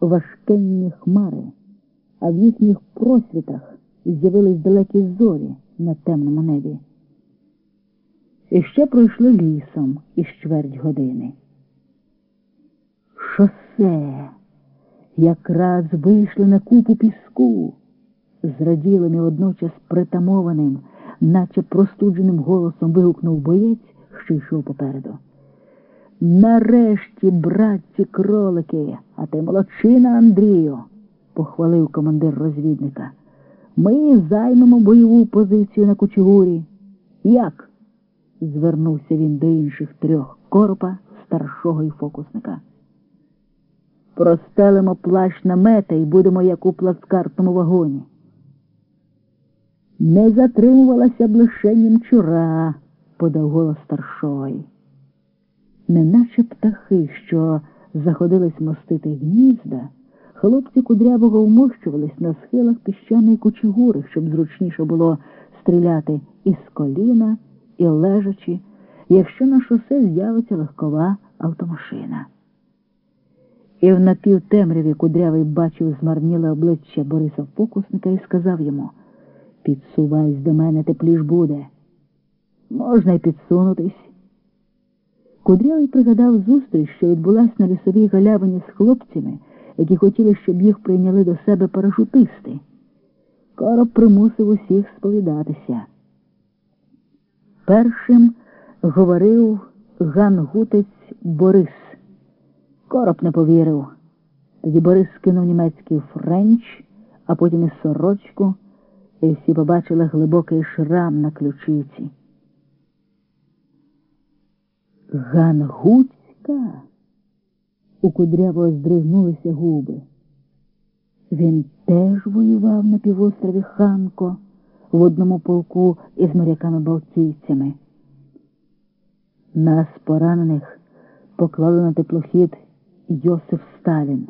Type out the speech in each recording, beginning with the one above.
важкенні хмари, а в їхніх просвітах з'явились далекі зорі на темному небі. І ще пройшли лісом із чверть години. Шосе якраз вийшли на купу піску, зраділим і водночас притамованим, наче простудженим голосом вигукнув боєць, що йшов попереду. Нарешті, братці кролики, а ти молодчина, Андрію, похвалив командир розвідника. Ми займемо бойову позицію на кучугурі. Як? звернувся він до інших трьох коропа, старшого і фокусника. Простелимо плащ намета і будемо як у плацкартному вагоні. Не затримувалася б лише німчура, подав голос старшої. Неначе птахи, що заходились мостити гнізда, хлопці кудрявого вмощувались на схилах піщаної кучугури, щоб зручніше було стріляти із коліна і лежачи, якщо на шосе з'явиться легкова автомашина. І в напівтемряві кудрявий бачив змарніле обличчя Бориса Фокусника і сказав йому Підсувайся до мене, тепліш буде. Можна й підсунутись. Кудрявий пригадав зустріч, що відбулася на лісовій галявині з хлопцями, які хотіли, щоб їх прийняли до себе парашутисти. Короб примусив усіх сповідатися. Першим говорив гангутець Борис. Короб не повірив. Тоді Борис скинув німецький френч, а потім і сорочку, і всі побачили глибокий шрам на ключиці. Гангутська? У кудряво здригнулися губи. Він теж воював на півострові Ханко в одному полку із моряками-балтійцями. Нас поранених поклали на теплохід Йосиф Сталін.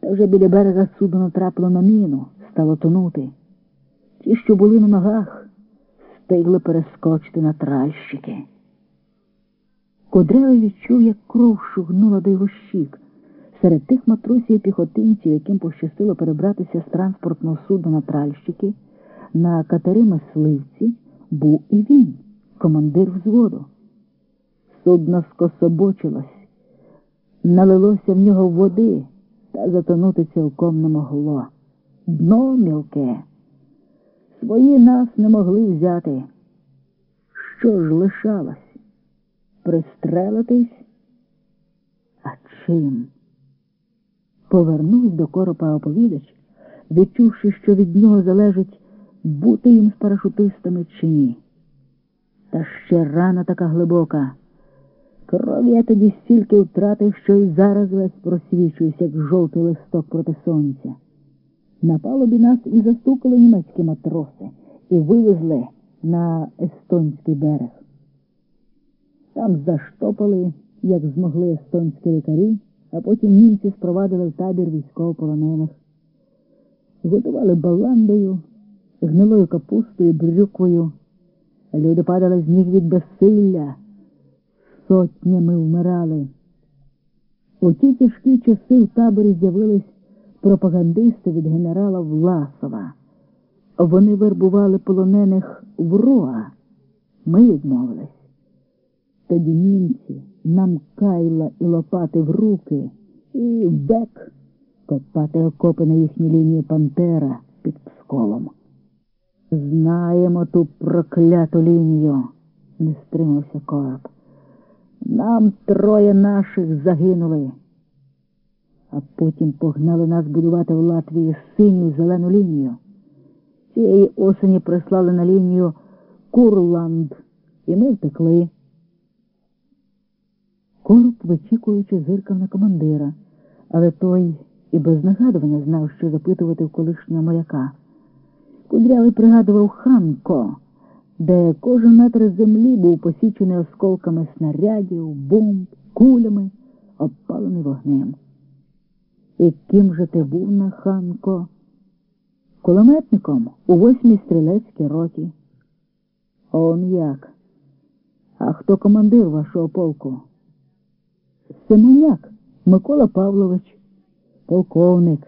Та вже біля берега судно натрапило на міну, стало тонути. Ті, що були на ногах, встигли перескочити на тральщики. Кудрявий відчув, як кров шугнула до його щік. Серед тих матросів і піхотинців, яким пощастило перебратися з транспортного судна на тральщики, на катери мисливці, був і він, командир взводу. Судно скособочилось, налилося в нього води, та затонути цілком не могло. Дно мілке. Свої нас не могли взяти. Що ж лишалось? Пристрелитись? А чим? Повернувся до коропа оповідач, відчувши, що від нього залежить бути їм з парашутистами чи ні. Та ще рана така глибока. Крові я тоді стільки втратив, що й зараз весь просвічуюся, як жовтий листок проти сонця. На палубі нас і застукали німецькі матроси і вивезли на естонський берег. Там заштопали, як змогли естонські лікарі, а потім німці спровадили в табір військовополонених. Готували баландою, гнилою капустою, брюквою. Люди падали з ніг від безсилля, сотнями вмирали. У ті тяжкі часи в таборі з'явились пропагандисти від генерала Власова. Вони вербували полонених в Роа. Ми відмовились. Тоді німці нам кайла і лопати в руки, і в бек копати окопи на їхній лінії Пантера під Псколом. Знаємо ту прокляту лінію, не стримався короб. Нам троє наших загинули, а потім погнали нас будувати в Латвії синю зелену лінію. Цієї осені прислали на лінію Курланд, і ми втекли. Вичікуючи, зиркав на командира, але той і без нагадування знав, що запитувати в колишнього моряка. Кудрявий пригадував Ханко, де кожен метр землі був посічений осколками снарядів, бомб, кулями, обпалений вогнем. І ким же ти був на Ханко? Кулеметником у восьмій стрілецькій роті. Он як? А хто командир вашого полку? Семеняк Микола Павлович. полковник.